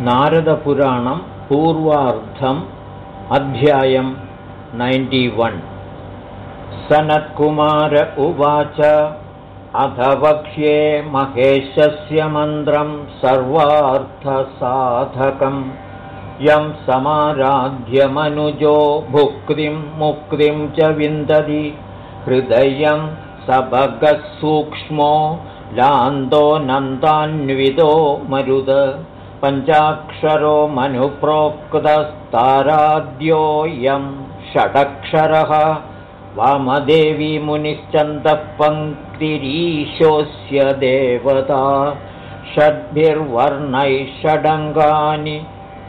नारदपुराणं पूर्वार्धम् अध्यायं नैन्टिवन् सनत्कुमार उवाच अथ वक्ष्ये महेशस्य मन्त्रं सर्वार्थसाधकम्। यं समाराध्यमनुजो भुक्तिं मुक्तिं च विन्दति। हृदयं सबगसूक्ष्मो लान्दो नन्दान्विदो मरुद पञ्चाक्षरो मनुप्रोक्तस्ताराद्योऽयं षडक्षरः वामदेवी मुनिश्चन्दपङ्क्तिरीशोऽस्य देवता षड्भिर्वर्णैः षडङ्गानि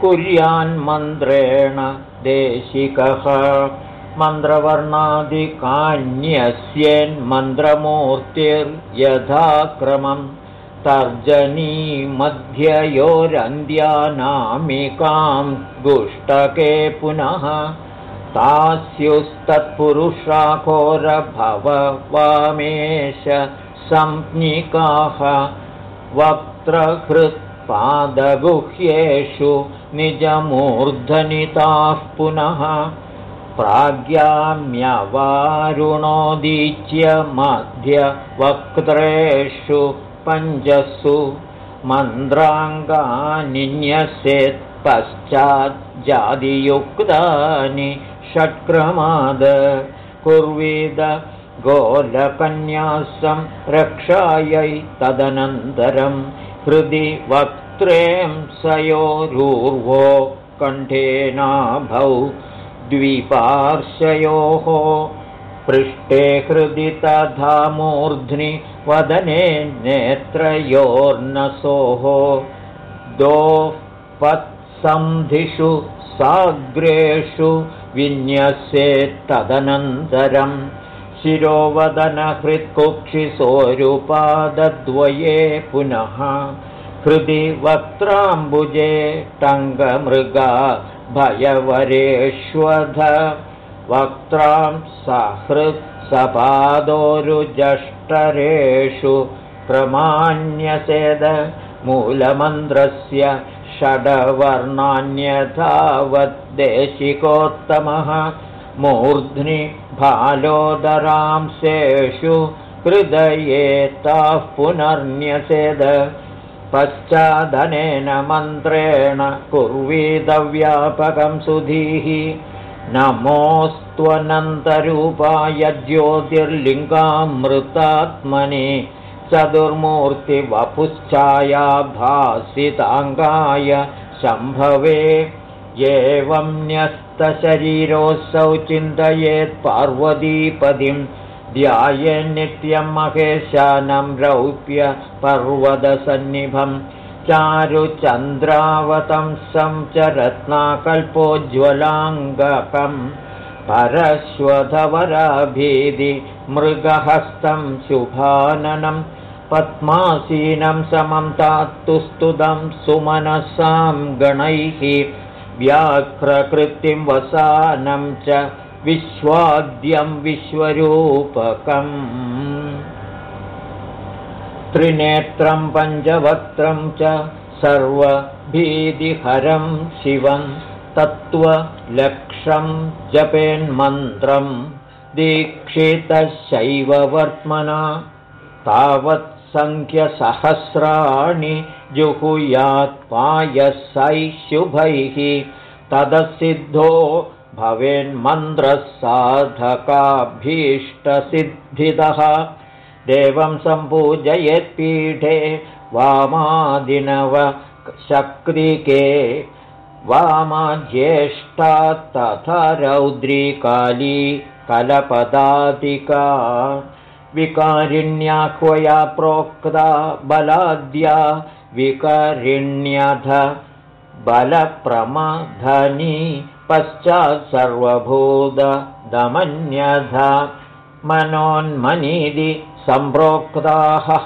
कुर्यान्मन्त्रेण देशिकः मन्त्रवर्णादिकान्यस्येन्मन्त्रमूर्तिर्यथाक्रमम् तर्जनीमध्ययोरन्द्यानामिकां गुष्टके पुनः तास्युस्तत्पुरुषाघोरभववामेश संज्ञिकाः वक्त्रहृत्पादगुह्येषु निजमूर्धनिताः पुनः प्राज्ञाम्यवारुणोदीच्य मध्यवक्त्रेषु पञ्चसु मन्त्राङ्गानिन्यसेत्पश्चाज्जादियुक्तानि षट्क्रमाद कुर्वीद गोलकन्यासं रक्षायै तदनन्तरं हृदि वक्त्रें सयोरूर्वो कण्ठेनाभौ द्विपार्श्वयोः पृष्ठे हृदि तथा मूर्ध्नि वदने नेत्रयोर्नसोः। दोः पत्सन्धिषु साग्रेषु विन्यस्येत्तदनन्तरं शिरोवदनहृत्कुक्षिसोरुपादद्वये पुनः हृदि वक्त्राम्बुजे टङ्गमृगा भयवरेष्वध वक्त्रां सहृत्सपादोरुजष्टरेषु क्रमाण्यसेद मूलमन्त्रस्य षडवर्णान्यथावद्देशिकोत्तमः मूर्ध्नि भालोदरांशेषु हृदये ताः पुनर्न्यसेद पश्चादनेन मन्त्रेण कुर्वीदव्यापकं सुधीः नमोऽस्त्वनन्तरूपाय ज्योतिर्लिङ्गामृतात्मनि चतुर्मूर्तिवपुश्चायाभासिताङ्गाय शम्भवे। एवं न्यस्तशरीरोऽसौ चिन्तयेत् पार्वतीपदिं ध्याये नित्यं महेशानं रौप्य पर्वतसन्निभं चारुचन्द्रावतंसं च रत्नाकल्पोज्ज्वलाङ्गकम् परश्वधवराभीदि मृगहस्तं शुभाननं पद्मासीनं समं तात्तुस्तुतं सुमनसां गणैः व्याघ्रकृतिं वसानं च विश्वाद्यं विश्वरूपकम् त्रिनेत्रं पञ्चवक्त्रं च सर्वभीतिहरं शिवं तत्त्वलक्षं जपेन्मन्त्रं दीक्षितशैववर्त्मना तावत्सङ्ख्यसहस्राणि जुहुयात्पायसैः शुभैः तदसिद्धो भवेन्मन्त्रः साधकाभीष्टसिद्धितः देवं सम्पूजयेत्पीठे वामादिनवशक्तिके वामाज्येष्ठा तथा रौद्रीकाली कलपदादिका विकारिण्याह्वया प्रोक्ता बलाद्या विकारिण्यथ बलप्रमधनी पश्चात् सर्वभूतदमन्यथ मनोन्मनीदि सम्प्रोक्ताः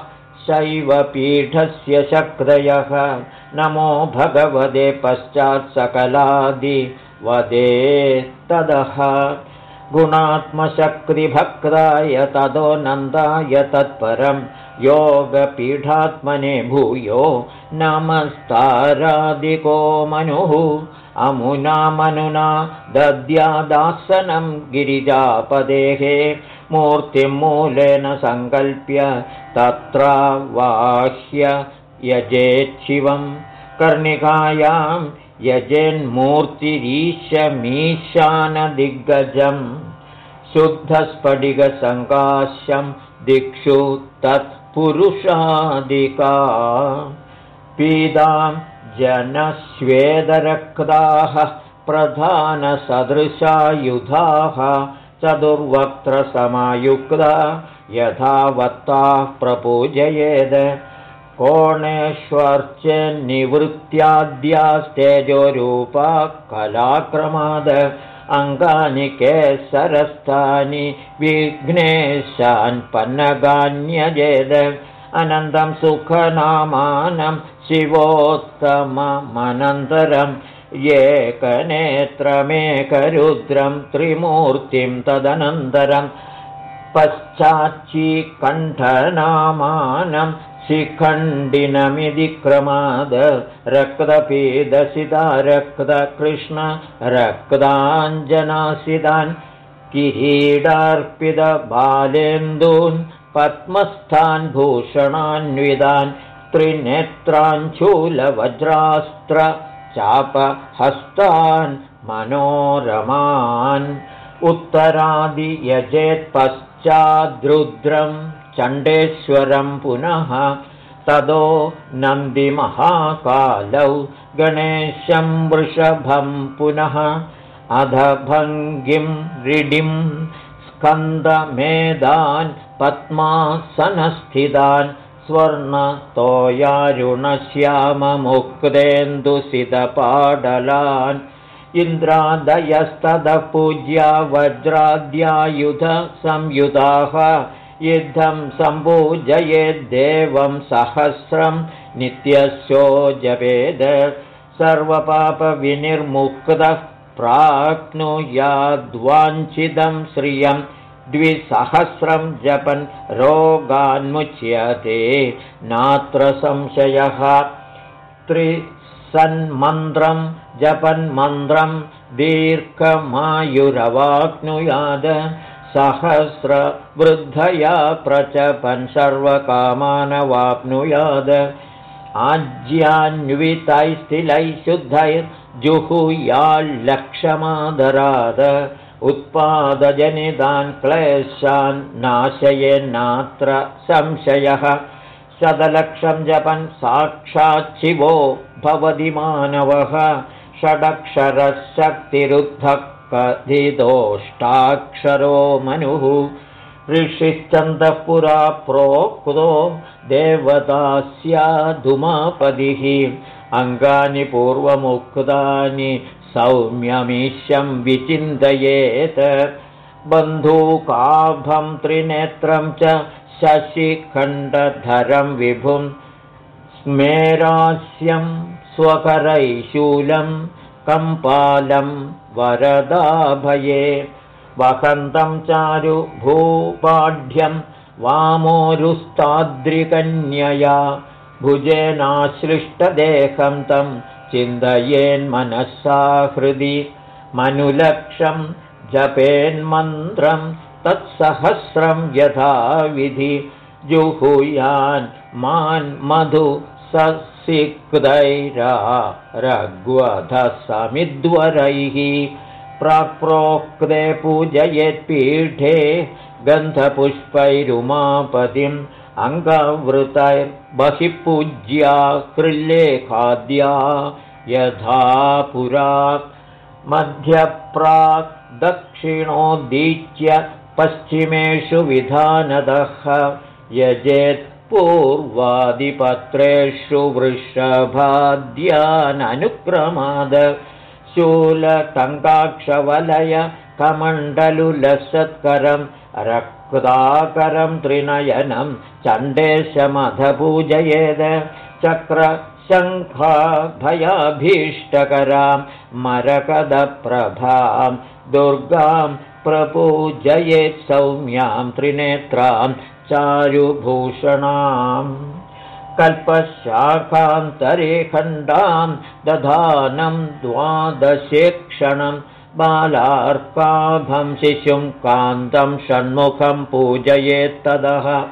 शैवपीठस्य शक्तयः। नमो भगवते पश्चात् सकलादिवदे तदः। गुणात्मशक्तिभक्ताय ततो नन्दाय तत्परं। योगपीठात्मने भूयो नमस्तारादिको मनुः अमुना मनुना दद्यादासनं गिरिजापदेः मूर्तिं मूलेन सङ्कल्प्य तत्रावाह्य यजेच्छिवं। कर्णिकायां यजेन्मूर्तिरीशमीशानदिग्गजम् शुद्धस्फटिकसङ्काश्यं दिक्षु तत्पुरुषादिका। पीतां जनश्वेदरक्ताः प्रधानसदृशायुधाः चतुर्वक्त्रसमायुक्ता यथावत्ताः प्रपूजयेद्। कोणेष्वर्चनिवृत्त्याद्यास्तेजोरूपा कलाक्रमाद। अङ्गानि केसरस्थानि विघ्नेशान् पन्नगान्यजेद अनन्तं सुखनामानं शिवोत्तममनन्तरं एकनेत्रमेकरुद्रं त्रिमूर्तिं तदनन्तरं पश्चाच्चीकण्ठनामानं शिखण्डिनमिति क्रमाद रक्ताञ्जनासितान् किरीडार्पितबालेन्दून् पद्मस्थान् भूषणान्वितान् त्रिनेत्राञ्चूलवज्रास्त्र चापहस्तान् मनोरमान् उत्तरादियजेत्पश्चाद्रुद्रं चण्डेश्वरं पुनः तदो नन्दिमहाकालौ गणेशं वृषभं पुनः अधभङ्गिं रिडिं स्कन्दमेदान् पद्मासनस्थितान् स्वर्णतोयारुणश्याममुक्तेन्दुसितपाडलान् इन्द्रादयस्ततः पूज्या वज्राद्यायुधसंयुधाः युद्धं सम्पूजयेद्देवं सहस्रं नित्यस्यो जपेद सर्वपापविनिर्मुक्तः प्राप्नुयाद्वाञ्छितं श्रियं द्विसहस्रं जपन् रोगान्मुच्यते। नात्र संशयः। त्रिसन्मन्त्रं जपन्मन्त्रं दीर्घमायुरवाप्नुयाद सहस्रवृद्धया प्रचपन् सर्वकामानवाप्नुयाद। आज्यान्वितैस्थिलैः शुद्धैर्जुहुयाल्लक्षमादराद उत्पादजनितान् क्लेशान् नाशयेन्नात्र संशयः। शतलक्षं जपन् साक्षाच्छिवो भवति मानवः। षडक्षरशक्तिरुद्धः कथितोष्टाक्षरो मनुः। ऋषिश्चन्दः पुरा प्रोक्तो देवता स्यादुमापदिः अङ्गानि पूर्वमुक्तानि सौम्यमीश्यं विचिन्तयेत्। बन्धूकाभं त्रिनेत्रं च शशिखण्डधरं विभुं स्मेरास्यं स्वकरैशूलं कम्पालं वरदाभये। वसन्तं चारुभूपाढ्यं वामोरुस्ताद्रिकन्यया। भुजेनाश्लिष्टदेहं तं चिन्तयेन्मनःसा हृदि मनुलक्षं जपेन्मन्त्रं तत्सहस्रं यथाविधि जुहुयान् मान्मधु ससिक्तैरा रघ्वधसमिद्वरैः प्राक्प्रोक्ते पूजयेत्पीठे गन्धपुष्पैरुमापतिम् अङ्गवृतैर्बहिः पूज्या कृल्लेखाद्या यथा पुरा मध्यप्राक् दक्षिणोद्दीच्य पश्चिमेषु विधानदः यजेत्पूर्वादिपत्रेषु वृषभाद्याननुक्रमाद शूलटङ्काक्षवलय कमण्डलुलसत्करं रक्ताकरं त्रिनयनं चण्डेशमधपूजयेद चक्रशङ्खाभयाभीष्टकरां मरकदप्रभां दुर्गां प्रपूजयेत् सौम्यां त्रिनेत्रां चारुभूषणाम् कल्पशाखान्तरे खण्डां दधानं द्वादशेक्षणं बालार्काभं शिशुं कान्तं षण्मुखं पूजयेत्तदः।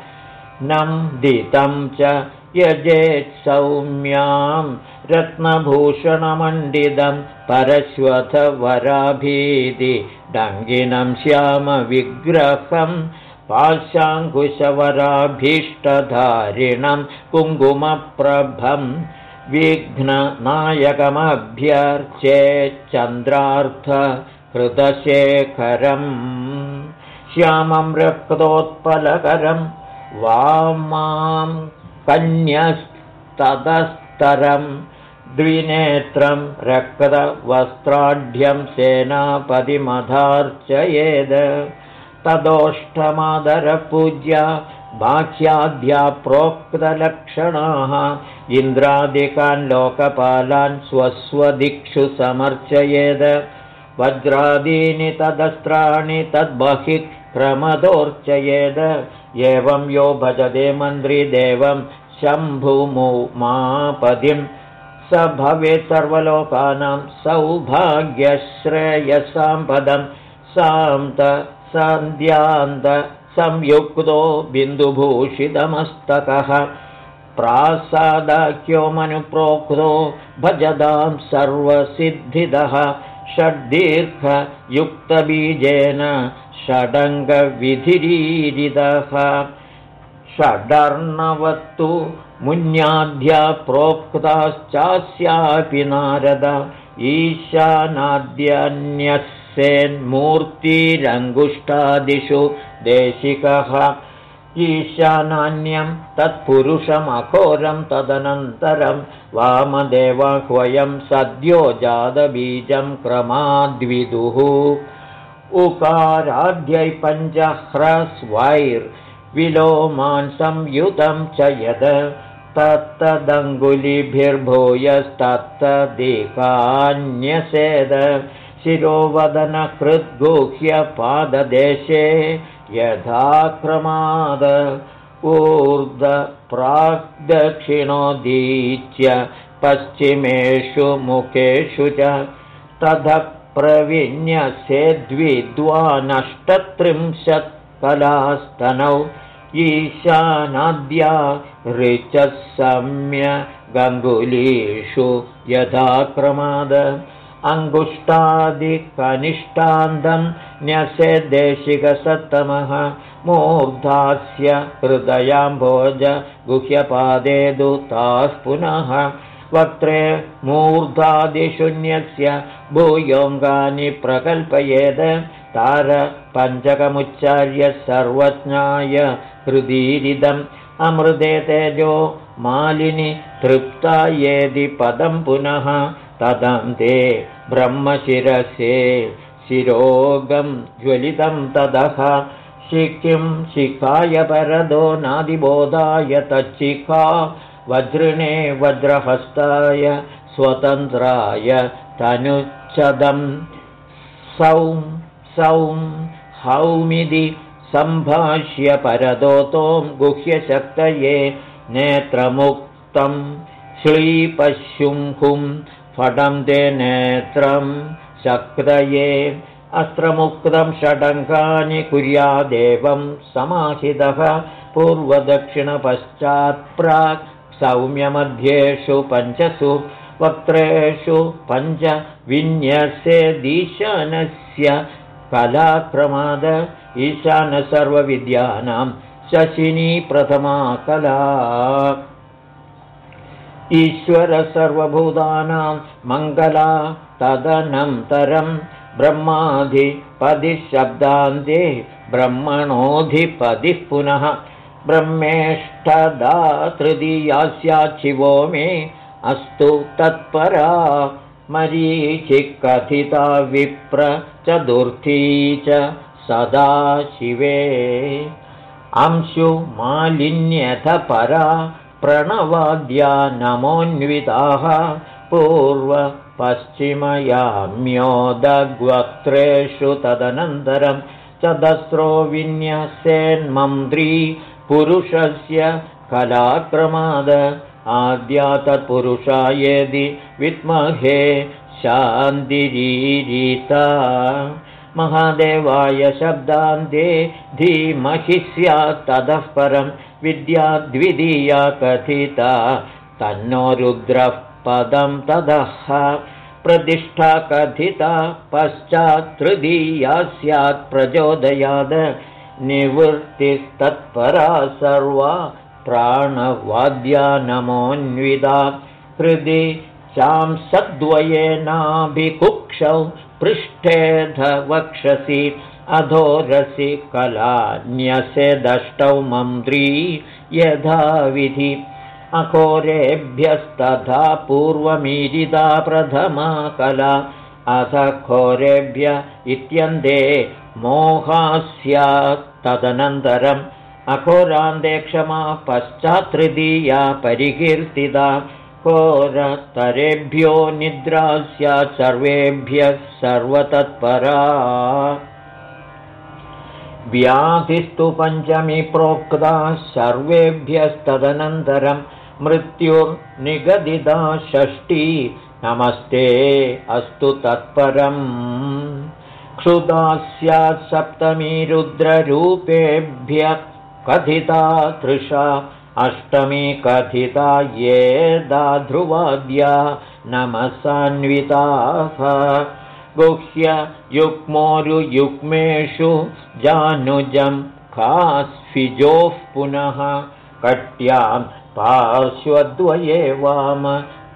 नन्दितं च यजेत् सौम्यां रत्नभूषणमण्डितं परश्वथवराभीति। डङ्गिनं श्यामविग्रहम् पाशाङ्कुशवराभीष्टधारिणं कुङ्कुमप्रभं विघ्ननायकमभ्यर्चेच्चन्द्रार्थकृतशेखरम् श्यामं रक्तोत्पलकरं वामां कन्यस्ततस्तरं द्विनेत्रं रक्तवस्त्राढ्यं सेनापतिमधार्चयेद। तदोष्टमादरपूज्या बाह्याद्या प्रोक्तलक्षणाः इन्द्रादिकान् लोकपालान् स्वस्वदिक्षु समर्चयेद। वज्रादीनि तदस्त्राणि तद्बहिः क्रमदोर्चयेद एवं यो भजते मन्त्रिदेवं शम्भुमुमापदिं। स भवेत् सर्वलोकानां सौभाग्यश्रेयसां पदं सान्त सन्ध्यान्तसंयुक्तो बिन्दुभूषितमस्तकः। प्रासादाख्यो मनुप्रोक्तो भजदां सर्वसिद्धिदः षड्दीर्घयुक्तबीजेन षडङ्गविधिरीरितः। षडर्णवत्तु मुन्याद्या प्रोक्ताश्चास्यापि नारद। ईशानाद्यन्यः सेन्मूर्तिरङ्गुष्ठादिषु देशिकः ईशानान्यं तत्पुरुषमघोरं तदनन्तरं वामदेवाह्वयं सद्यो जातबीजं क्रमाद्विदुः। उकाराद्यै पञ्चह्रस्वैर्विलोमान् संयुतं च यद तत्तदङ्गुलिभिर्भूयस्तत्तदेकान्यसेद शिरोवदनकृद्गुह्यपाददेशे यथाक्रमाद ऊर्ध्वप्राग्दक्षिणोदीच्य पश्चिमेषु मुखेषु च ततः प्रविन्यसेद्विद्वानष्टत्रिंशत् कलास्तनौ ईशानाद्या ऋचः सम्य गङ्गुलीषु यथाक्रमाद अङ्गुष्टादिकनिष्ठान्तं न्यसेद्देशिकसत्तमः मूर्धास्य हृदयाम्भोज गुह्यपादे दुताः पुनः वक्त्रे मूर्धादिशून्यस्य भूयोऽङ्गानि प्रकल्पयेद तार पञ्चकमुच्चार्य सर्वज्ञाय हृदीरिदम् अमृते तेजो मालिनि तृप्ता येदि पदं पुनः तदं ते ब्रह्मशिरसे शिरोगं ज्वलितं तदः शिखिं शिखाय परदो नादिबोधाय तच्चिखा वज्रिणे वज्रहस्ताय स्वतन्त्राय तनुच्छदं सौं सौं हौमिदि सम्भाष्य परदोतों गुह्यशक्तये नेत्रमुक्तं श्लीपशुंहुं फटं ते नेत्रं शक्रये अस्त्रमुक्तं षडङ्गानि कुर्यादेवं समाहितः पूर्वदक्षिणपश्चात्प्राक् सौम्यमध्येषु पञ्चसु वक्त्रेषु पञ्चविन्यसेदीशानस्य कलाक्रमाद ईशानसर्वविद्यानां शशिनी प्रथमा कला ईश्वरसर्वभूतानां मङ्गला तदनन्तरं ब्रह्माधिपदिशब्दान्ते ब्रह्मणोऽधिपदिः पुनः ब्रह्मेष्ठदा तृतीया स्याच्छिवो मे अस्तु तत्परा मरीचिकथिता विप्र चतुर्थी च सदा शिवे। अंशुमालिन्यथ परा प्रणवाद्या नमोऽन्विताः पूर्वपश्चिमयाम्योदग्वक्त्रेषु तदनन्तरं चदस्रो विन्यसेन्मन्त्री पुरुषस्य कलाक्रमाद आद्या तत्पुरुषा यदि विद्महे शान्तिरीरिता। महादेवाय शब्दान्ते धीमहि स्यात् ततः परं विद्या द्वितीया कथिता तन्नो रुद्रः पदं ततः प्रतिष्ठा कथिता पश्चात् तृतीया स्यात् प्रचोदयाद। निवृत्तिस्तत्परा सर्वा प्राणवाद्या नमोऽन्विता हृदि चांसद्वयेनाभिकुक्षौ पृष्ठेध वक्षसि अधोरसि कलान्यसेदष्टौ मन्त्री यथाविधि अघोरेभ्यस्तथा पूर्वमीरिता प्रथमा कला। अथ घोरेभ्य इत्यन्ते मोहास्यात् तदनन्तरम् अघोरान्ते क्षमा पश्चात्तृतीया परिकीर्तिता। घोरतरेभ्यो निद्रा स्यात् सर्वेभ्यः सर्वतत्परा व्याधिस्तु पञ्चमी प्रोक्ता सर्वेभ्यस्तदनन्तरं मृत्युर्निगदिता षष्ठी। नमस्ते अस्तु तत्परम्। क्षुदा स्यात् सप्तमी रुद्ररूपेभ्य कथिता तृषा। अष्टमी कथिता ये दाध्रुवाद्या नमसान्विताः गुह्य युग्मोरुयुग्मेषु जानुजं खास्फिजोः पुनः कट्यां पार्श्वद्वये वाम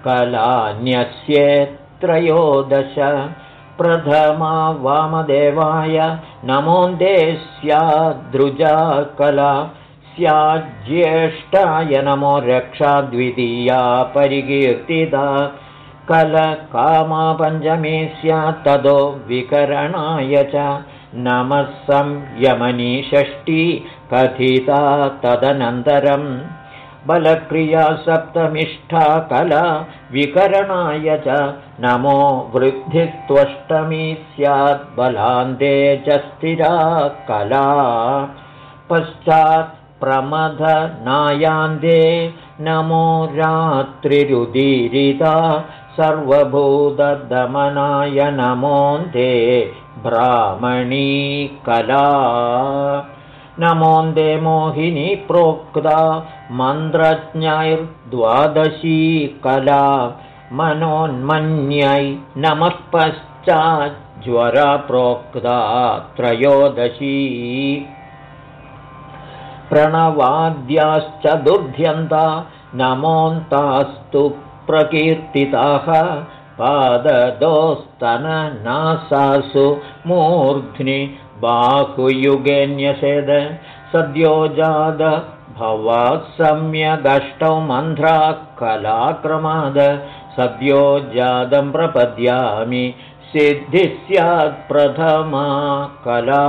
कलान्यस्येत्रयोदश। प्रथमा वामदेवाय नमोन्दे स्याद्रुजा कला स्याज्येष्ठाय नमो रक्षा द्वितीया परिकीर्तिता कलकामा पञ्चमी स्यात् तदो विकरणाय च नमः संयमनी षष्ठी कथिता तदनन्तरम् बलक्रिया सप्तमिष्ठा कला विकरणाय च नमो वृद्धित्वष्टमी स्यात् बलान्ते च स्थिरा कला। पश्चात् प्रमथनायान्ते नमो रात्रिरुदीरिता सर्वभूतदमनाय नमोऽन्ते ब्राह्मणी कला। नमोन्दे मोहिनी प्रोक्ता मन्त्रज्ञैर्द्वादशी कला। मनोन्मन्यै नमः पश्चाज्ज्वरा प्रोक्ता त्रयोदशी। प्रणवाद्याश्च दुर्ध्यन्ता नमोन्तास्तु प्रकीर्तिताः पाददोस्तननासासु मूर्ध्नि बाहुयुगेऽन्यसेद सद्योजाद भवात् सम्यगष्टौ मन्ध्रा कलाक्रमाद सद्योजादं प्रपद्यामि सिद्धिः स्यात् प्रथमा कला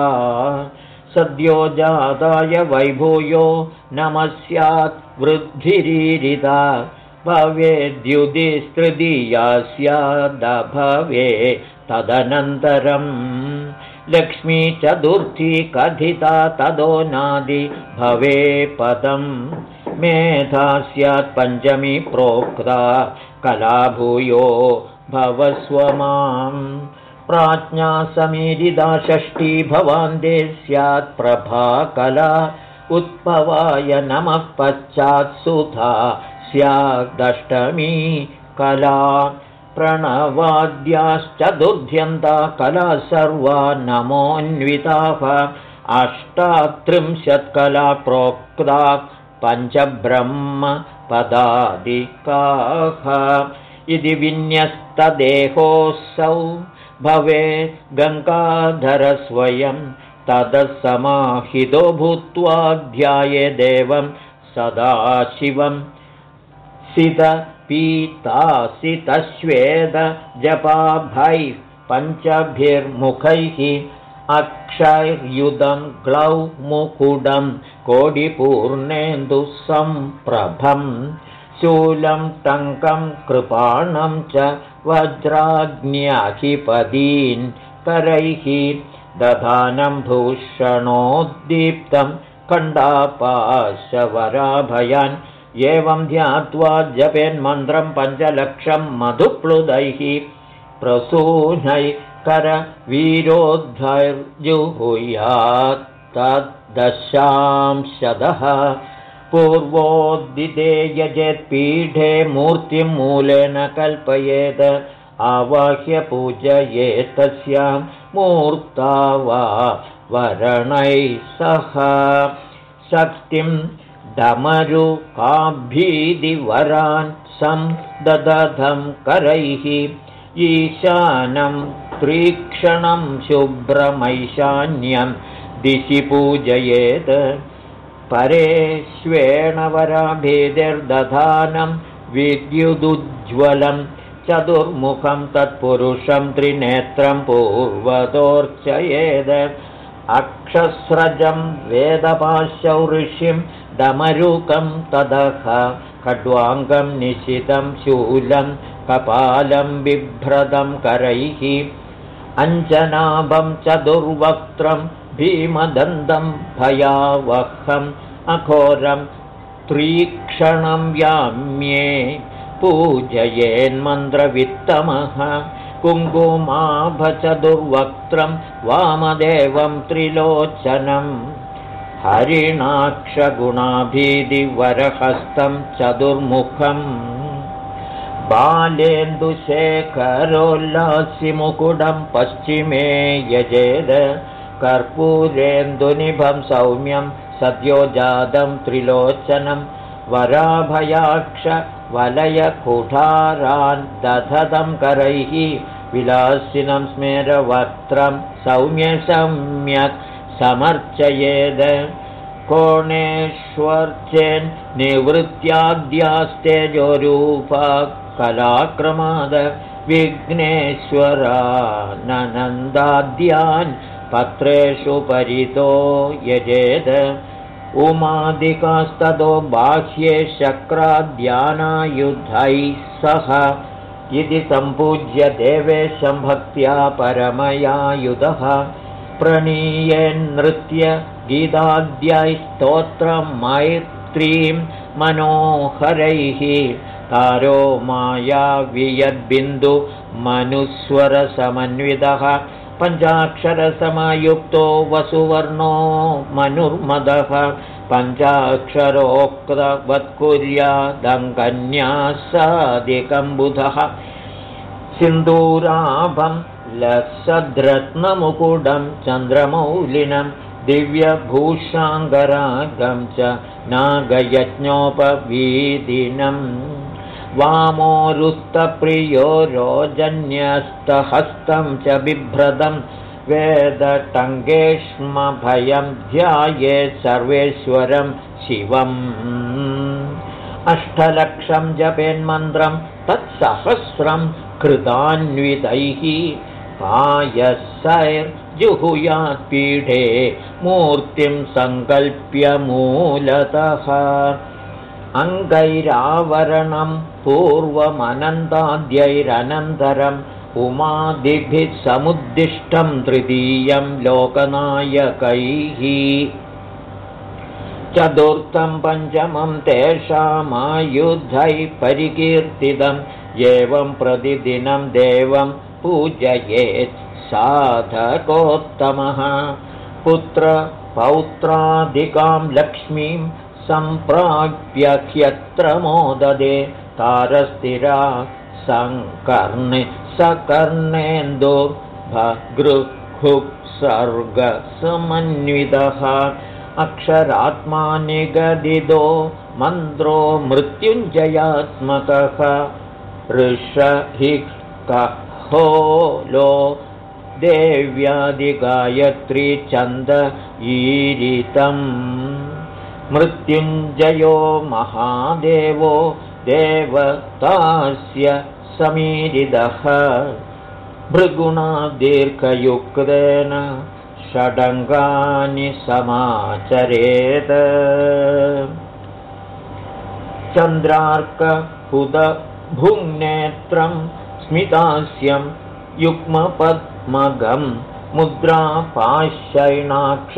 सद्योजाताय वैभूयो नमः स्यात् वृद्धिरीरिता भवेद्युदिस्तृतीया स्यादभवे तदनन्तरम् लक्ष्मी चतुर्थी कथिता तदो नादि भवे पदम् मेधा स्यात् पञ्चमी प्रोक्ता कलाभूयो भवस्व माम् प्राज्ञा समीरिदा षष्ठी भवान्ते स्यात् प्रभा कला उत्पवाय नमः पश्चात् सुधा स्यादष्टमी कला प्रणवाद्याश्चतुर्ध्यन्ता कला सर्वा नमोऽन्विताः अष्टात्रिंशत्कला प्रोक्ता पञ्चब्रह्मपदादिकाः इति विन्यस्तदेहोऽसौ भवे गङ्गाधरस्वयं तदसमाहितो भूत्वा ध्याये देवं सदाशिवम् सितपीतासितश्वेद जपाभैः पञ्चभिर्मुखैः अक्षैर्युधं ग्लौ मुकुडं कोडिपूर्णेन्दुसम्प्रभम् शूलं टङ्कं कृपाणं च वज्राज्ञाधिपदीन् करैः दधानं भूषणोद्दीप्तं खण्डापाशवराभयान् एवं ध्यात्वा जपेन्मन्त्रं पञ्चलक्षं मधुप्लुदैः प्रसूनै करवीरोद्धैर्जुहुयात् तद्दशांशदः पूर्वोद्दिते यजेत्पीठे मूर्तिं मूलेन कल्पयेत् आवाह्य पूजयेतस्यां मूर्ता वा वरणैः सह। शक्तिं डमरुकाभीदिवरान् सं ददधं करैः। ईशानं त्रीक्षणं शुभ्रमैशान्यं दिशि पूजयेत्। परेष्वेणवराभेदिर्दधानं विद्युदुज्ज्वलं चतुर्मुखं तत्पुरुषं त्रिनेत्रं पूर्वतोर्चयेद अक्षस्रजं वेदपाशौ ऋषिं डमरुकं तदः खड्वाङ्गं निशितं शूलं कपालं बिभ्रदं करैः अञ्जनाभं चतुर्वक्त्रं भीमदन्दं भयावहम् अघोरं त्रीक्षणं याम्ये पूजयेन्मन्त्रवित्तमः कुङ्कुमाभचतुर्वक्त्रं वामदेवं त्रिलोचनं हरिणाक्षगुणाभीदिवरहस्तं चतुर्मुखम् बालेन्दुशेखरोल्लासिमुकुडं पश्चिमे यजेद कर्पूरेन्दुनिभं सौम्यं सद्यो जातं त्रिलोचनं वराभयाक्ष वलयकुठारान् दधतं करैः विलासिनं स्मेरवक्त्रं सौम्य सम्यक् समर्चयेद। कोणेष्वर्चेन् निवृत्त्याद्यास्तेजोरूपा कलाक्रमाद विघ्नेश्वराननन्दाद्यान् पत्रेषु परितो यजेद उमादिकास्ततो बाह्ये शक्राद्यानायुधैः सह इति सम्पूज्य देवेशं भक्त्या परमयायुधः प्रणीयेन्नृत्य गीताद्यैस्तोत्रं मैत्रीं मनोहरैः तारो माया वियद्बिन्दुमनुस्वरसमन्वितः पञ्चाक्षरसमयुक्तो वसुवर्णो मनुर्मदः पञ्चाक्षरोक्तवत्कुर्यादङ्कन्यासादिकम्बुधः सिन्दूराभं लसद्रत्नमुकुडं चन्द्रमौलिनं दिव्यभूषाङ्गरागं च नागयज्ञोपवीदिनम् वामोरुस्तप्रियो रोजन्यस्तहस्तं च बिभ्रदं वेदटङ्गेष्मभयं ध्यायेत् सर्वेश्वरं शिवम्। अष्टलक्षं जपेन्मन्त्रं तत्सहस्रं कृतान्वितैः पायसैर्जुहुयात्पीठे मूर्तिं सङ्कल्प्य मूलतः अङ्गैरावरणं पूर्वमनन्ताद्यैरनन्तरम् उमादिभिः समुद्दिष्टं तृतीयं लोकनायकैः। चतुर्थं पञ्चमं तेषामायुधैः परिकीर्तितम् एवं प्रतिदिनं देवं पूजयेत् साधकोत्तमः। पुत्रपौत्रादिकां लक्ष्मीं सम्प्राप्य ह्यत्र मोददे तारस्थिरा सङ्कर्णे सकर्णेन्दुभगृहुप्सर्गसमन्वितः अक्षरात्मा निगदितो मन्त्रो मृत्युञ्जयात्मकः। ऋषहि कहोलो देव्यादिगायत्री चन्द ईरितम् मृत्युञ्जयो महादेवो देवतास्य समीरिदः। भृगुणा दीर्घयुक्तेन षडङ्गानि समाचरेत्। चन्द्रार्कहुदभुङ्नेत्रं स्मितास्यं युग्मपद्मगं मुद्रापाशैणाक्ष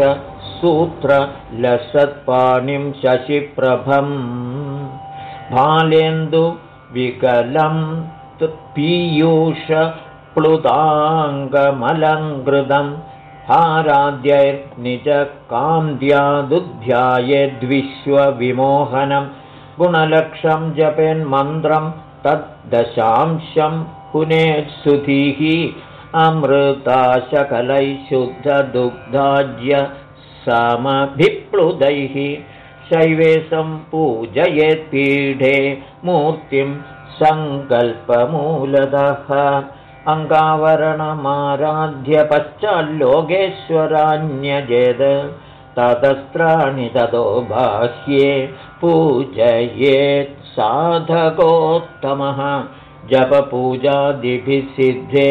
सूत्रलसत्पाणिं शशिप्रभम्। भालेन्दुविकलं पीयूषप्लुताङ्गमलङ्कृतं। हाराद्यैर्निजकान्द्यादुध्यायेद्विश्वविमोहनं गुणलक्षं जपेन्मन्त्रं तद्दशांशं पुनेत्सुधीः अमृताशकलैः शुद्धदुग्धाज्य समभिप्लुदैः। शैवे सम्पूजयेत्पीठे मूर्तिं सङ्कल्पमूलदः। अङ्गावरणमाराध्य पश्चाल्लोकेश्वरान्यजेद ततस्त्राणि ततो बाह्ये पूजयेत् साधकोत्तमः। जपपूजादिभिः सिद्धे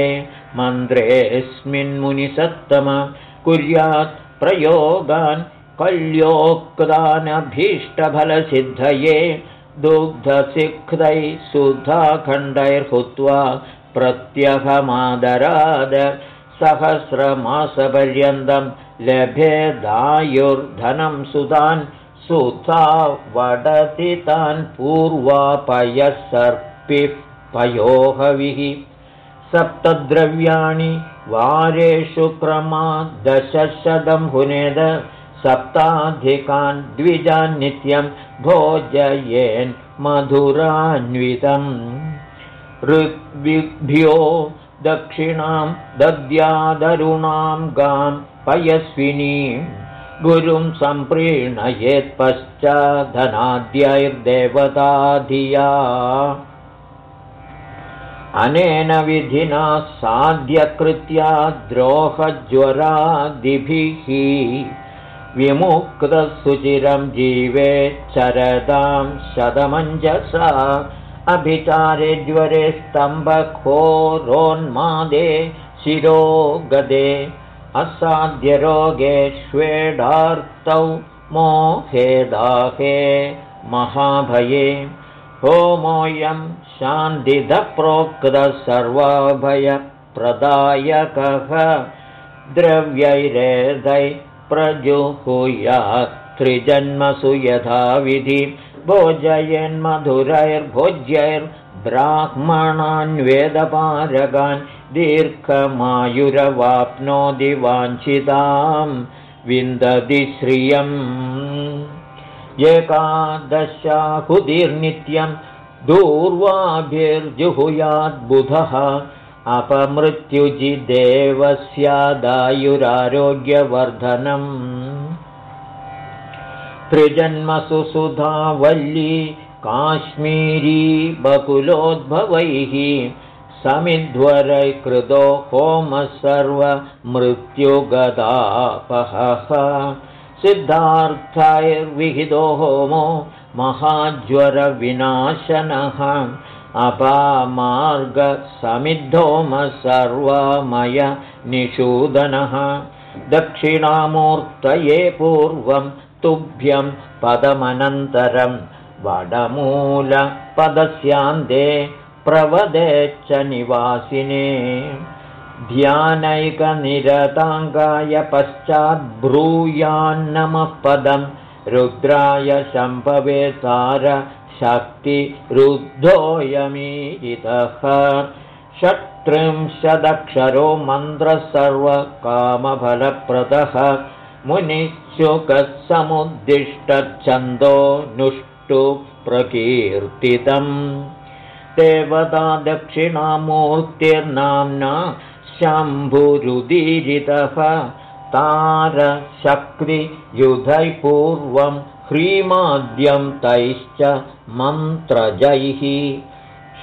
मन्त्रेऽस्मिन्मुनिसत्तम कुर्यात् प्रयोगान् कल्योक्तानभीष्टफलसिद्धये दुग्धसिक्तैः सुधाखण्डैर्हुत्वा प्रत्यहमादराद सहस्रमासपर्यन्तं लभेदायुर्धनं सुतान् सुता वडति तान् पूर्वापयः सर्पिः पयोहविः सप्तद्रव्याणि वारेषु क्रमादशशतं हुनेद सप्ताधिकान् द्विजान् नित्यं भोजयेन् मधुरान्वितम्। ऋग्विभ्यो दक्षिणां दद्यादरुणां गां पयस्विनीं। गुरुं सम्प्रीणयेत्पश्चाधनाद्यैर्देवताधिया अनेन विधिना साध्यकृत्या द्रोहज्वरादिभिः विमुक्तसुचिरं जीवेच्चरतां शतमञ्जसा अभिचारे ज्वरे स्तम्भखोरोन्मादे शिरो गदे असाध्यरोगेष्वेडार्तौ मोहेदाहे महाभये होमोऽयं शान्तिधप्रोक्तः सर्वाभयप्रदायकः द्रव्यैरेदै प्रजुहुयात् त्रिजन्मसु यथाविधि भोजयन्मधुरैर्भोज्यैर्ब्राह्मणान्वेदपारगान् दीर्घमायुरवाप्नोति वाञ्छितां विन्दति श्रियम् एकादशाहुतिर्नित्यं दूर्वाभिर्जुहुयाद्बुधः अपमृत्युजिदेवस्यादायुरारोग्यवर्धनम्। त्रिजन्मसु सुधावल्ली काश्मीरी बकुलोद्भवैः। समिध्वरैकृतो होमः सर्वमृत्युगदापहः सिद्धार्थैर्विहितो होमो महाज्वरविनाशनः अपामार्गसमिद्धोमः सर्वमय निषूदनः दक्षिणामूर्तये पूर्वं तुभ्यं पदमनन्तरं वडमूलपदस्यान्ते प्रवदेच्च निवासिने। ध्यानैकनिरताङ्गाय पश्चाद्ब्रूयान्नमः पदं रुद्राय शम्भवेतार शक्तिरुद्धोऽयमीजितः षट्त्रिंशदक्षरो मन्त्रः सर्वकामफलप्रदः मुनिशुकसमुद्दिष्टच्छन्दो नुष्टु प्रकीर्तितम्। देवता दक्षिणामूर्तिर्नाम्ना शम्भुरुदीरितः तारशक्तियुधैपूर्वं ह्रीमाद्यं तैश्च मन्त्रजैः।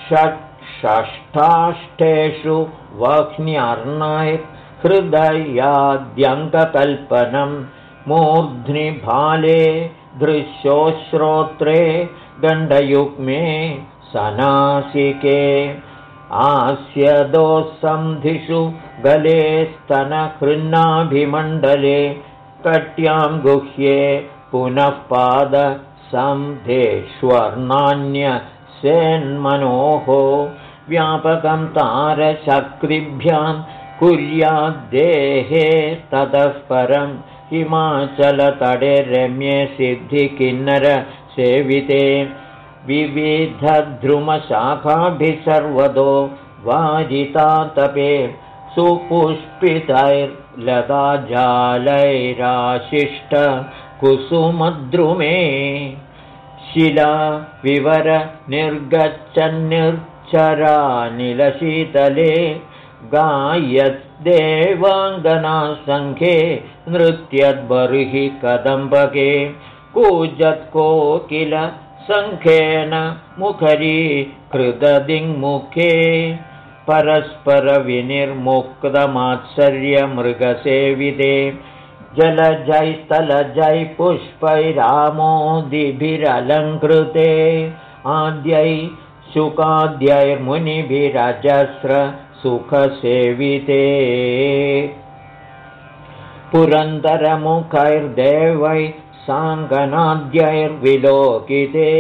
षट्षष्ठाष्टेषु वह्न्यर्णैः हृदयाद्यङ्गकल्पनं मूर्ध्नि भाले दृश्योश्रोत्रे गण्डयुग्मे सनासिके। आस्यदोःसन्धिषु गले स्तनहृन्नाभिमण्डले कट्यां गुह्ये पुनः पाद सन्धेष्वर्णान्यसेन्मनोः व्यापकं तारशक्तिभ्यां कुर्याद्देहे ततः परं हिमाचलतडे रम्ये सिद्धिकिन्नरसेविते। विविधद्रुमशाखाभिः सर्वतो वाजितातपे कुसुमद्रुमे शिला विवर निर्गच्छन्निर्चरानिलशीतले गायद्देवाङ्गनासङ्ख्ये नृत्यद्बर्हि कदम्बके कूजत्को किल सङ्ख्येन मुखरी कृददिङ्मुखे परस्परविनिर्मुक्तमात्सर्यमृगसेविते। जलजैस्तलजै पुष्पैरामोदिभिरलङ्कृते आद्यै शुकाद्यैर्मुनिभिरजस्र सुखसेविते। पुरन्दरमुखैर्देवै साङ्गनाद्यैर्विलोकिते।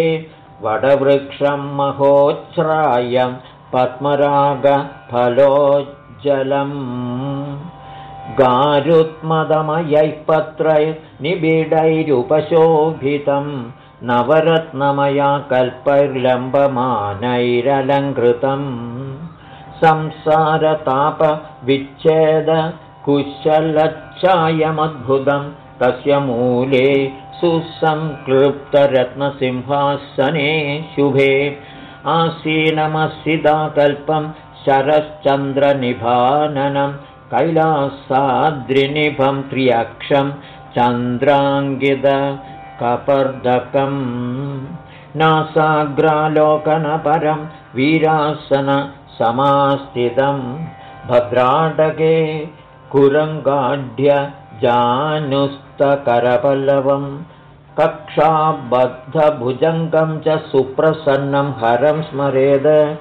वडवृक्षं महोच्छ्रायं पद्मरागफलोज्जलम् गारुत्मदमयैः पत्रैर्निबिडैरुपशोभितं नवरत्नमया कल्पैर्लम्बमानैरलङ्कृतम् संसारतापविच्छेदकुशलच्छायमद्भुतं तस्य मूले सुसंक्लृप्तरत्नसिंहासने शुभे आसीनमसिदाकल्पं शरश्चन्द्रनिभाननं कैलासाद्रिनिभं त्र्यक्षं चन्द्राङ्गिदकपर्दकम् नासाग्रालोकनपरं वीरासन समास्थितं भद्राटके कुरङ्गाढ्य जानुस्तकरपल्लवं कक्षाबद्धभुजङ्गं च सुप्रसन्नं हरं स्मरेद।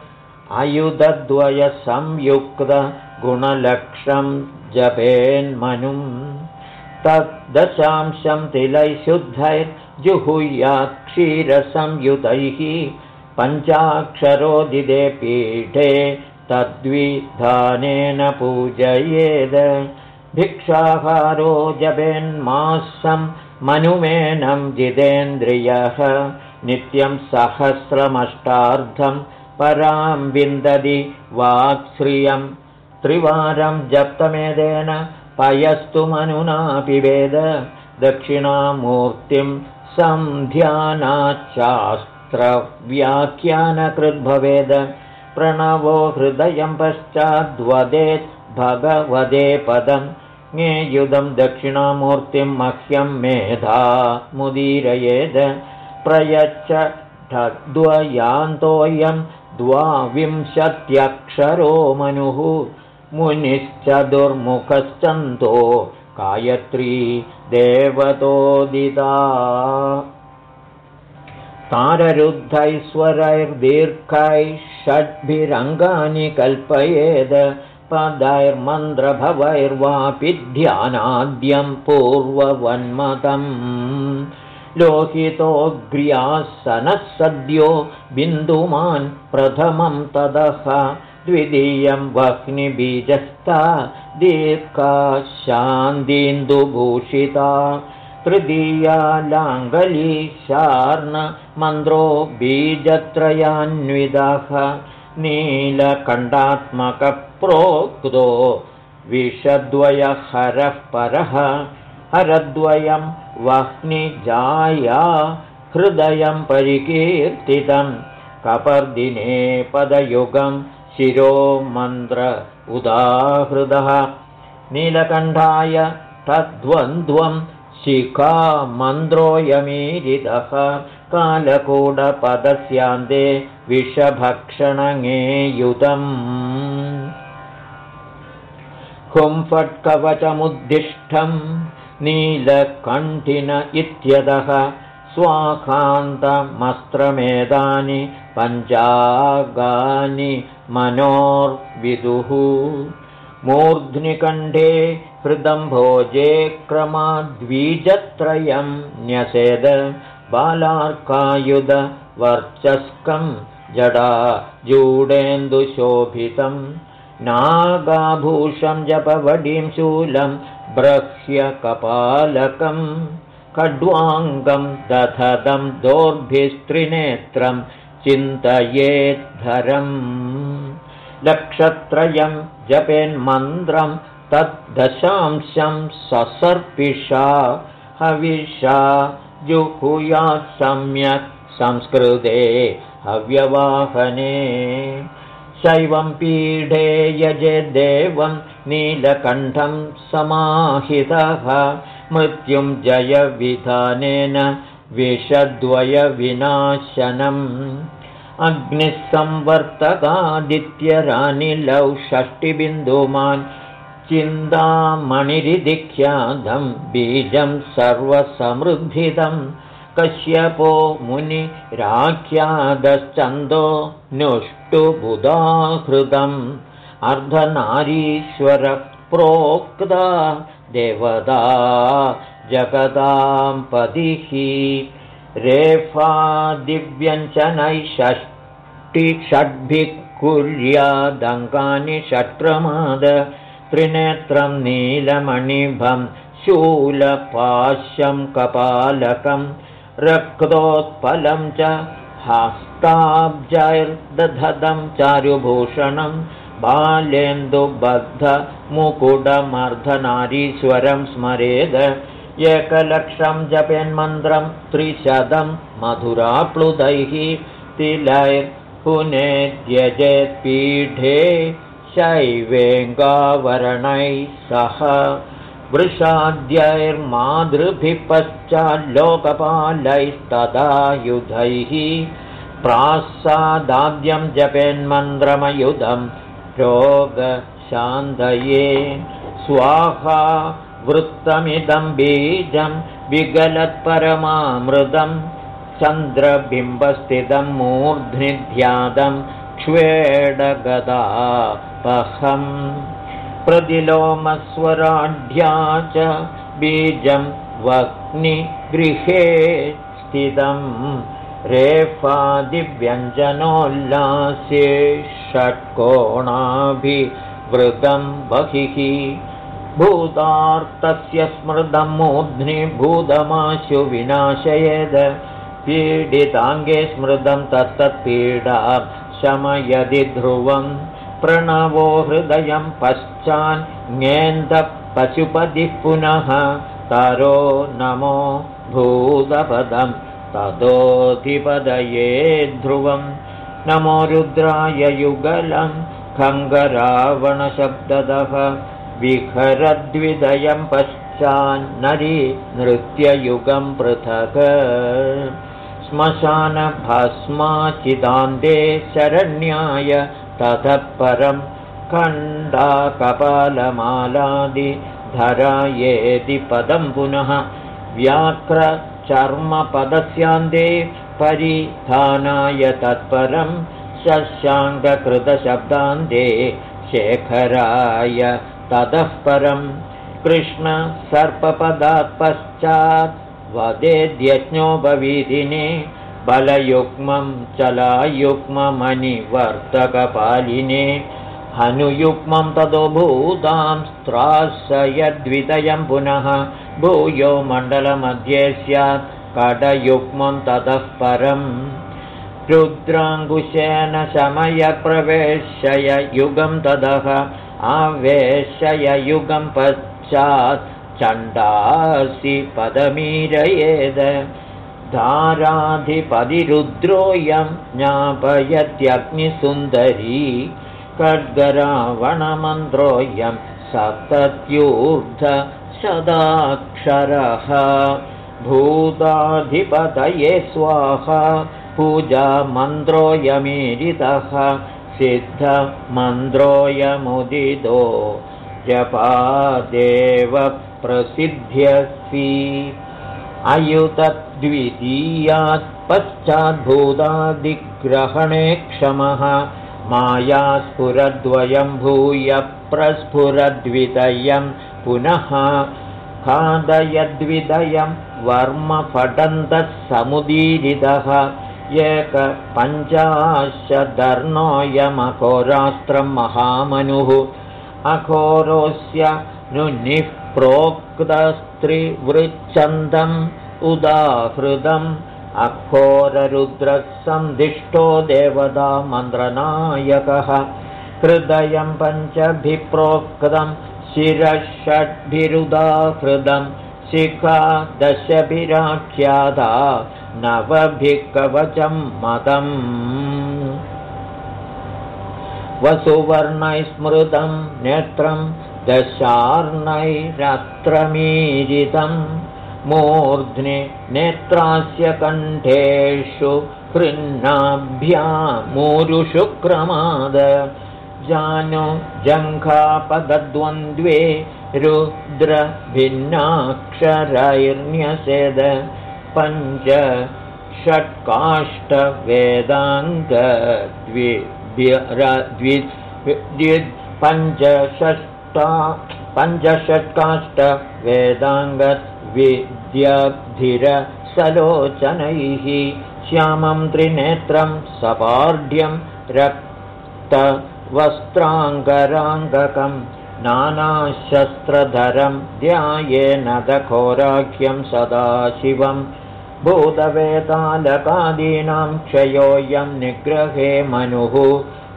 आयुधद्वयसंयुक्तगुणलक्षं जपेन्मनुं। तद्दशांशं क्षीरसंयुतैः पञ्चाक्षरोदिदे पीठे तद्विधानेन पूजयेद। भिक्षाहारो जपेन्मासं मनुमेनं जितेन्द्रियः नित्यं सहस्रमष्टार्धं परां विन्दति वाक्श्रियं। त्रिवारं जप्तमेदेन पयस्तु मनुनापि वेद दक्षिणामूर्तिं सन्ध्यानाच्चास्ति व्याख्यानकृद्भवेद प्रणवो हृदयं पश्चाद्वदेत् भगवदे पदं ज्ञेयुधं दक्षिणामूर्तिं मह्यं मेधा मुदीरयेद प्रयच्छ द्वयान्तोऽयं द्वाविंशत्यक्षरो मनुः मुनिश्च दुर्मुखश्चन्तो गायत्री देवतोदिता। ताररुद्धैश्वरैर्दीर्घैः षड्भिरङ्गानि कल्पयेद पदैर्मन्त्रभवैर्वापि ध्यानाद्यं पूर्ववन्मतम् लोहितोऽग्र्यासनः सद्यो बिन्दुमान् प्रथमं तदः द्वितीयं वह्निबीजस्था दीर्घा शान्तीन्दुभूषिता तृतीया लाङ्गली शार्णमन्द्रो बीजत्रयान्विदः नीलकण्डात्मकप्रोक्तो विषद्वयहरः परः हरद्वयं वह्निजाया हृदयं परिकीर्तितं कपर्दिने पदयुगं शिरो मन्त्र उदाहृदः नीलकण्ठाय तद्वन्द्वं शिखा कालकूटपदस्यान्ते विषभक्षणङेयुतम् हुम्फट्कवचमुद्दिष्टं नीलकण्ठिन इत्यतः स्वाकान्तमस्त्रमेधानि पञ्चागानि मनोर्विदुः। मूर्ध्निकण्ठे हृदं भोजे क्रमाद्वीजत्रयं न्यसेद बालार्कायुधवर्चस्कं जडा जूडेन्दुशोभितं नागाभूषं जपवडीं शूलं ब्रह्यकपालकं खड्वाङ्गं दधदं दोर्भिस्त्रिनेत्रं चिन्तयेद्धरम् लक्षत्रयं जपेन्मन्त्रं तद्दशांशं ससर्पिषा हविषा जुहुयात् सम्यक् संस्कृते हव्यवाहने। शैवं पीढे यजेदेवं नीलकण्ठं समाहितः। मृत्युं जयविधानेन विषद्वयविनाशनम्। अग्निः संवर्तकादित्यरानिलौ षष्टिबिन्दुमान् चिन्तामणिरिधिख्यातं बीजं सर्वसमृद्धितं। कश्यपो मुनिराख्यादश्चन्दो नुष्टुबुधाहृदम्। अर्धनारीश्वरप्रोक्ता देवता जगदां पदिः रेफादिव्यञ्चनैः षष्टिषड्भिः कुर्यादङ्कानि षट्प्रमाद त्रिनेत्रं नीलमणिभं शूलपाश्यं कपालकं रक्तोत्पलं च हस्ताब्जैर्दधदं चारुभूषणं बालेन्दुबद्धमुकुटमर्धनारीश्वरं स्मरेद एकलक्षं जपेन्मन्त्रं त्रिशतं मधुराप्लुतैः तिलैर्पुनेत्यजेत्पीठे शैवेङ्गावरणैः सह वृषाद्यैर्मातृभिः पश्चाल्लोकपालैस्तदायुधैः प्रासादाद्यं जपेन्मन्त्रमयुधं रोगशान्तये। स्वाहा वृत्तमिदं बीजं विगलत्परमामृतं चन्द्रबिम्बस्थितं मूर्ध्निध्यातं क्ष्वेडगदापहम् प्रतिलोमस्वराढ्या च बीजं वह्निगृहे स्थितं रेफादिव्यञ्जनोल्लासे षट्कोणाभिवृतं बहिः भूतार्तस्य स्मृतं मूर्ध्नि भूतमाशु विनाशयेद पीडिताङ्गे स्मृतं तत्तत्पीडा शमयदि ध्रुवं प्रणवो हृदयं पश्चान्येन्दः पशुपतिः पुनः तरो नमो भूतपदं ततोऽधिपदये ध्रुवं नमो रुद्राय युगलं खङ्गरावणशब्दतः विखरद्विदयं पश्चान्नरी नृत्ययुगं पृथक् श्मशानभस्माचिदान्ते शरण्याय ततः परं खण्डाकपालमालादिधरायेति पदं पुनः व्याघ्रचर्मपदस्यान्ते परिधानाय तत्परं शशाङ्ककृतशब्दान्ते शेखराय ततः परं कृष्णसर्पपदात् पश्चात् वदेद्यज्ञोपवीदिने बलयुग्मं चलायुग्ममनिवर्तकपालिने हनुयुग्मं ततो भूतां स्त्रासयद्वितयं पुनः भूयो मण्डलमध्ये स्यात् कडयुग्मं ततः परम् रुद्राङ्कुशेन शमयप्रवेशय युगं ततः आवेशय युगं पश्चात् चण्डासि पदमीरयेद धाराधिपतिरुद्रोऽयं ज्ञापयत्यग्निसुन्दरी खड्गरावणमन्त्रोऽयं सप्तत्यूर्धशदाक्षरः भूताधिपतये स्वाहा पूजामन्त्रोऽयमीरितः सिद्धमन्त्रोऽयमुदितो जपादेव प्रसिद्ध्यसि अयुतद्वितीयात् पश्चाद्भूतादिग्रहणे क्षमः। मायास्फुरद्वयं भूय प्रस्फुरद्वितयं पुनः। खादयद्विदयं वर्मफटन्तः समुदीरितः। एकपञ्चाशदर्णोऽयमघोरास्त्रं महामनुः। अघोरोऽस्य नुनिः प्रोक्तस्त्रिवृच्छन्दम् उदाहृदम् अघोररुद्रः सन्दिष्टो देवता मन्त्रनायकः हृदयं पञ्चभिप्रोक्तं शिरः षड्भिरुदाहृदं शिखा दशभिराख्याता नवभिकवचं मतम्। वसुवर्णैः स्मृतं नेत्रं दशार्णैरत्रमीरितं मूर्ध्नि नेत्रास्य कण्ठेषु कृन्नाभ्यामूरुशुक्रमाद जानु जङ्घापदद्वन्द्वे रुद्रभिन्नाक्षरैर्न्यसेद। पञ्च षट्काष्टवेदाङ्गद्वि पञ्चषष्टा पञ्चषट्काष्टवेदाङ्गद्विद्यधिरसलोचनैः श्यामं त्रिनेत्रं सपाढ्यं रक्त वस्त्राङ्गराङ्गकं नानाशस्त्रधरं ध्यायेन दघोराख्यं सदाशिवं भूतवेतालकादीनां क्षयोऽयं निग्रहे मनुः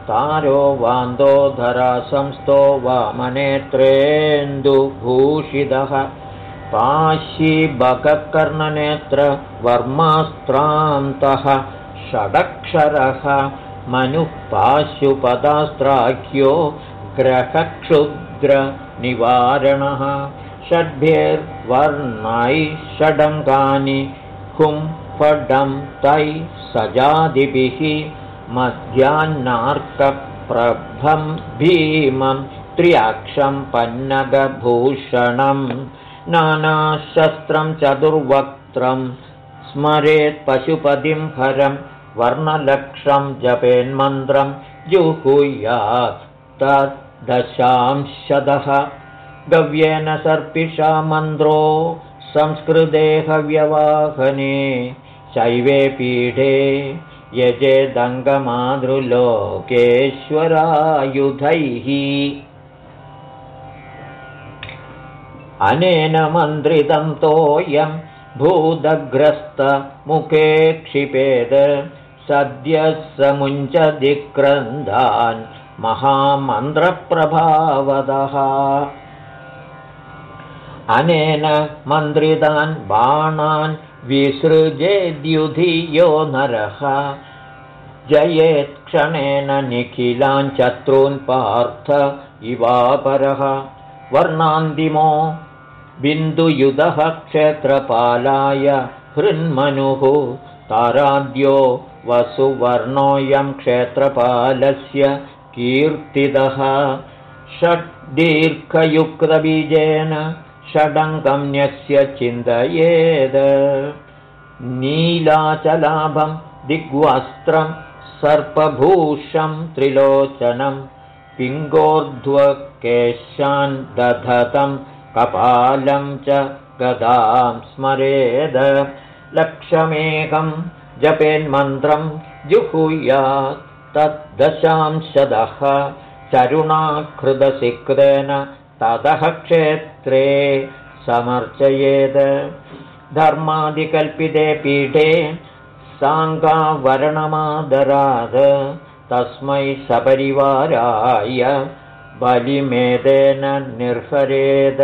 तारो वान्दोधरा संस्थो वामनेत्रेन्दुभूषितः पाशीबकर्णनेत्र वर्मास्त्रान्तः षडक्षरः। मनुः पाशुपदास्त्राख्यो ग्रहक्षुद्रनिवारणः। षड्भिर्वर्णैः षडङ्गानि हुं फडं तैः सजादिभिः मध्याह्नार्कप्रभं भीमं त्र्याक्षं पन्नगभूषणं नानाशस्त्रं चतुर्वक्त्रं स्मरेत् पशुपतिं हरम् वर्णलक्षं जपेन्मन्त्रं जुहुयात् तद्दशांशदः गव्येन सर्पिषा मन्त्रो संस्कृतेहव्यवाहने शैवे पीठे यजेदङ्गमातृलोकेश्वरायुधैः अनेन मन्त्रितं तोयं भूतग्रस्तमुखे क्षिपेद सद्यः समुञ्चदिक्रन्दान् महामन्त्रप्रभावदः। अनेन मन्त्रितान् बाणान् विसृजेद्युधियो नरः। जयेत्क्षणेन निखिलान् चत्रून् पार्थ इवापरः। वर्णान्तिमो बिन्दुयुधः क्षेत्रपालाय हृन्मनुः। ताराद्यो वसुवर्णोऽयं क्षेत्रपालस्य कीर्तितः षड्दीर्घयुक्तबीजेन षडङ्गम्यस्य चिन्तयेद। नीलाचलाभं दिग्वस्त्रं सर्पभूषं त्रिलोचनं पिङ्गोर्ध्वकेशान् दधतं कपालं च गदां स्मरेद। लक्षमेकं जपेन्मन्त्रं जुहुयात् तद्दशांशदः चरुणाकृदसिक्तेन ततः क्षेत्रे समर्चयेत्। धर्मादिकल्पिते पीठे साङ्गावरणमादराद तस्मै सपरिवाराय बलिमेदेन निर्हरेद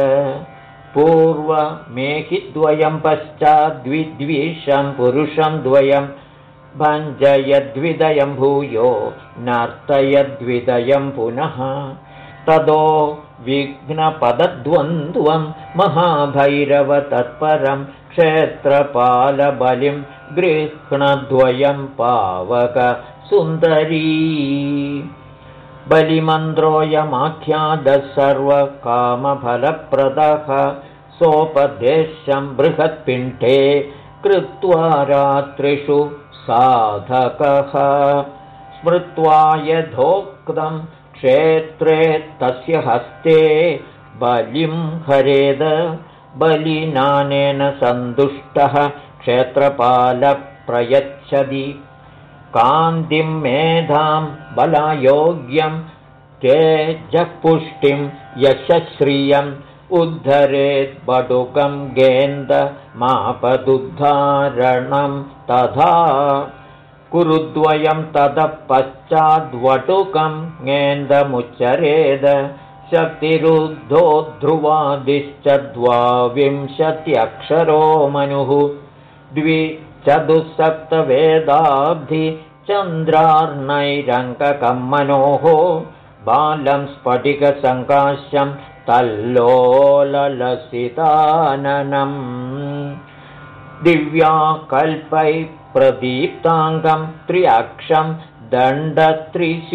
पूर्वमेहिद्वयं पश्चाद्विद्विषं पुरुषं द्वयं भञ्जयद्विदयं भूयो नर्तयद्विदयं पुनः। ततो विघ्नपदद्वन्द्वं महाभैरवतत्परं क्षेत्रपालबलिं गृह्णद्वयं पावकसुन्दरी बलिमन्त्रोऽयमाख्यातः सर्वकामफलप्रदः सोपदेशं बृहत्पिण्ठे कृत्वा रात्रिषु साधकः स्मृत्वा यथोक्तं क्षेत्रे तस्य हस्ते बलिं हरेद। बलिनानेन सन्तुष्टः क्षेत्रपालप्रयच्छति कान्तिं मेधां बलायोग्यं तेजःपुष्टिं यशश्रियम् उद्धरेद्बटुकं गेन्दमापदुद्धारणं तथा कुरुद्वयं ततः पश्चाद्वटुकं गेन्दमुच्चरेद शक्तिरुद्धो ध्रुवादिश्च द्वाविंशत्यक्षरो मनुः। द्विचतुस्सप्तवेदाब्धि चन्द्रार्णैरङ्ककं मनोः बालं स्फटिकसङ्काश्यं तल्लोललसिताननम्। दिव्याकल्पै प्रदीप्ताङ्गं त्र्यक्षं दण्डत्रिशूलिनम्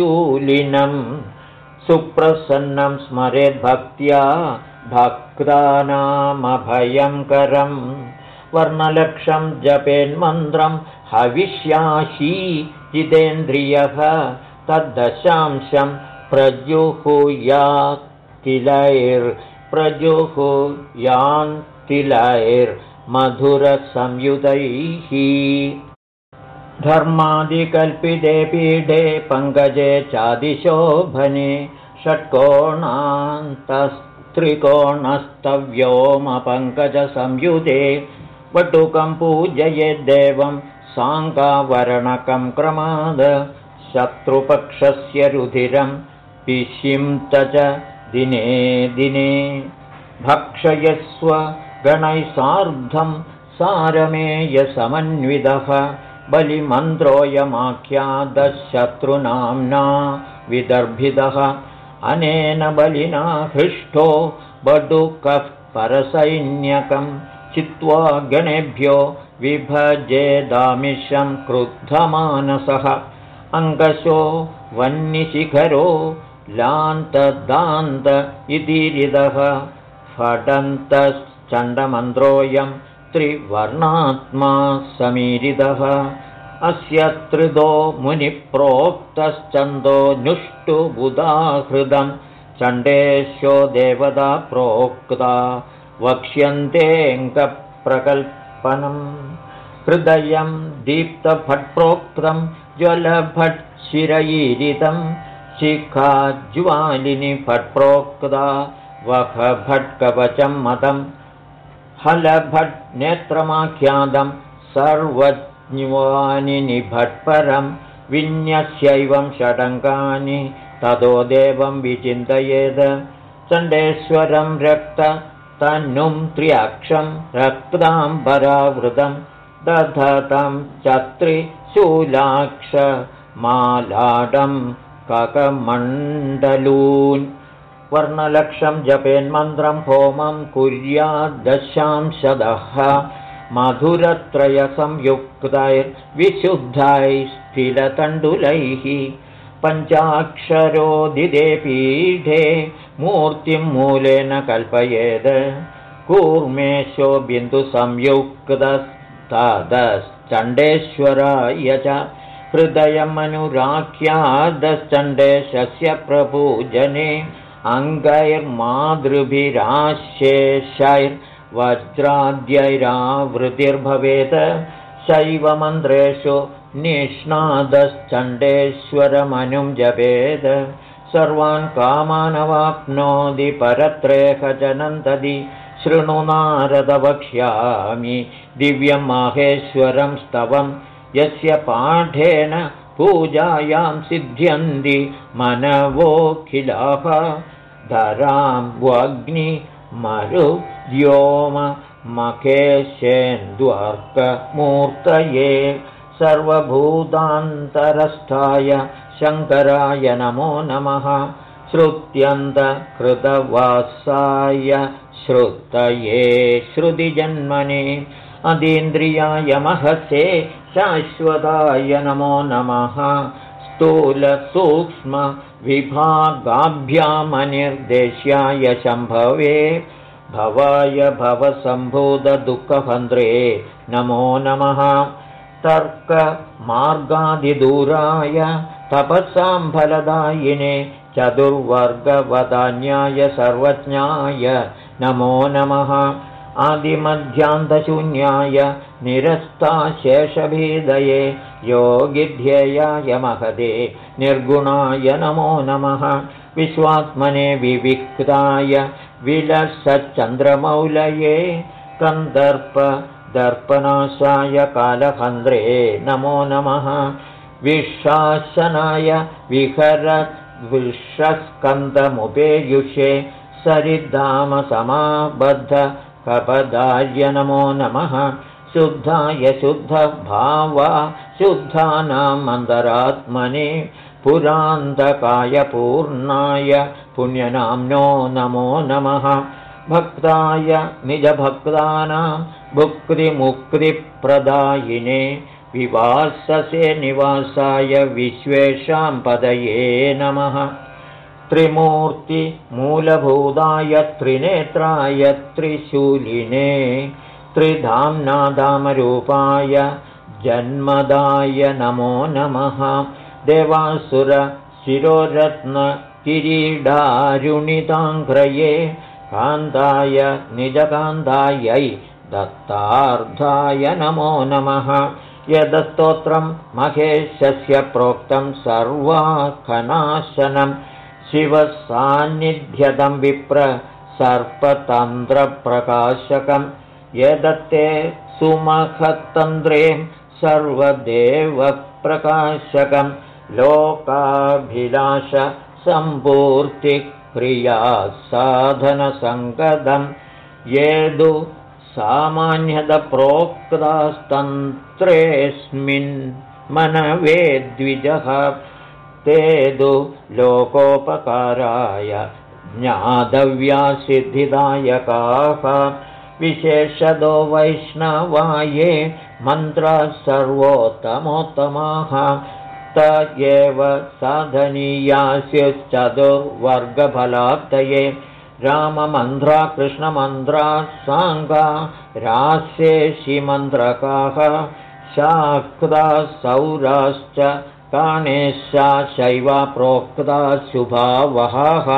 सुप्रसन्नं स्मरेद्भक्त्या भक्तानामभयङ्करम् वर्णलक्षं जपेन्मन्त्रं हविष्याशी जितेन्द्रियः तद्दशांशं प्रजुहुयातिलैर्प्रजुहुयान्तिलैर्मधुरसंयुतैः धर्मादिकल्पिते पीठे पङ्कजे चादिशोभने षट्कोणान्तस्त्रिकोणस्तव्योमपङ्कजसंयुते वटुकं पूजयेद्देवं साङ्गावरणकं क्रमाद शत्रुपक्षस्य रुधिरं पिशिंत च दिने दिने भक्षयस्व गणैः सार्धं सारमेयसमन्वितः बलिमन्त्रोऽयमाख्यादशत्रुनाम्ना विदर्भितः। अनेन बलिना हृष्टो बडुकः परसैन्यकं चित्वा गणेभ्यो विभजेदामिषं क्रुद्धमानसः। अङ्कशो वह्निशिखरो लान्तदान्त इति रिदः फडन्तश्चण्डमन्त्रोऽयं त्रिवर्णात्मा समीरितः। अस्य त्रिदो मुनिप्रोक्तश्चन्दो नुष्टुबुदाहृदं चण्डेशो देवता प्रोक्ता वक्ष्यन्तेऽङ्कप्रकल्पनम् हृदयं दीप्तभट्प्रोक्तं ज्वलभट् शिरयीरितं शिखाज्वालिनि भट्प्रोक्ता वखभट्कवचं मतं हलभट् नेत्रमाख्यातं सर्वज्ञवानि निभट्परं विन्यस्यैवं षडङ्गानि ततो देवं विचिन्तयेद चण्डेश्वरं रक्त तन्नुं त्र्यक्षं रक्ताम्बरावृतं दधतं चत्रिशूलाक्षमालाडं ककमण्डलून् वर्णलक्षं जपेन्मन्त्रं होमं कुर्याद्दशांशदः मधुरत्रयसंयुक्तैर्विशुद्धैः पञ्चाक्षरोदिदे पीठे मूर्तिं मूलेन कल्पयेद् कूर्मेशो बिन्दुसंयुक्तस्तदश्चण्डेश्वराय च हृदयमनुराख्यादश्चण्डेशस्य प्रपूजने अङ्गैर्मातृभिराश्येषैर्वज्राद्यैरावृतिर्भवेत् शैवमन्त्रेषु निष्णादश्चण्डेश्वरमनुं जपेद सर्वान् कामानवाप्नोति परत्रेहजनन्तदि शृणु नारदवक्ष्यामि दिव्यं माहेश्वरं स्तवं। यस्य पाठेन पूजायां सिद्ध्यन्ति मनवोऽखिलाः धरां वग्निमरुव्योममखेशेन्द्वर्कमूर्तये सर्वभूतान्तरस्थाय शङ्कराय नमो नमः। श्रुत्यन्तकृतवासाय श्रुतये श्रुतिजन्मने अतीन्द्रियाय महसे शाश्वताय नमो नमः स्थूलसूक्ष्मविभागाभ्यामनिर्देश्याय शम्भवे भवाय भवसम्भूतदुःखभन्द्रे नमो नमः। तर्कमार्गादिदूराय तपःसां फलदायिने चतुर्वर्गवदान्याय सर्वज्ञाय नमो नमः। आदिमध्यान्तशून्याय निरस्ताशेषभीदये योगिध्येयाय महदे निर्गुणाय नमो नमः। विश्वात्मने विविक्ताय विलसच्चन्द्रमौलये कन्दर्प दर्पनाशाय कालहन्द्रे नमो नमः। विशासनाय विहरद्विषस्कन्दमुपेयुषे सरिद्धामसमाबद्ध कपदार्य नमो नमः शुद्धाय शुद्धभावा शुद्धानां मन्दरात्मने पुरान्तकाय पूर्णाय पुण्यनाम्नो नमो नमः। भक्ताय निजभक्तानां भुक्तिमुक्तिप्रदायिने विवाससे निवासाय विश्वेषां पदये नमः। त्रिमूर्तिमूलभूताय त्रिनेत्राय त्रिशूलिने त्रिधाम्नादामरूपाय जन्मदाय नमो नमः। देवासुरशिरोरत्नकिरीडारुणिताङ्घ्रये कान्ताय निजकान्तायै दत्तार्धाय नमो नमः। यदस्तोत्रं महेशस्य प्रोक्तं सर्वाखनाशनं। शिवसान्निध्यदं विप्र सर्पतन्त्रप्रकाशकं यदत्ते सुमखतन्द्रे सर्वदेवप्रकाशकं लोकाभिलाषसम्पूर्तिक्रिया साधनसङ्गदं येदु सामान्यदप्रोक्तास्तन्त्रेऽस्मिन् मनवे द्विजः ते तु लोकोपकाराय ज्ञातव्यासिद्धिदायकाः विशेषदो वैष्णवाये मन्त्रः सर्वोत्तमोत्तमाः। त एव साधनीयास्यश्चतुर्वर्गफलाप्तये राममन्त्रा कृष्णमन्त्रा साङ्गा रास्येशिमन्त्रकाः शाक्ता सौराश्च काणेशा शैवा प्रोक्ता शुभावहाः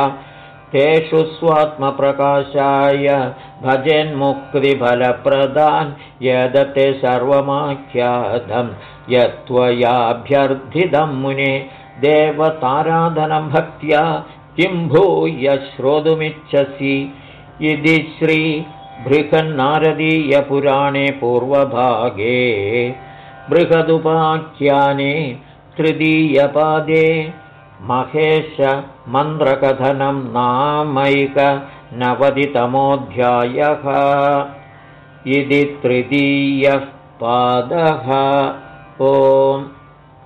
तेषु स्वात्मप्रकाशाय भजेन्मुक्तिफलप्रदान् यदते सर्वमाख्यातं यत्त्वयाभ्यर्थितं मुने देवताराधनं भक्त्या किं भूय श्रोतुमिच्छसि? इति श्रीबृहन्नारदीयपुराणे पूर्वभागे बृहदुपाख्याने तृतीयपादे महेशमन्त्रकथनं नामैकनवतितमोऽध्यायः इति तृतीयः पादः। ओम्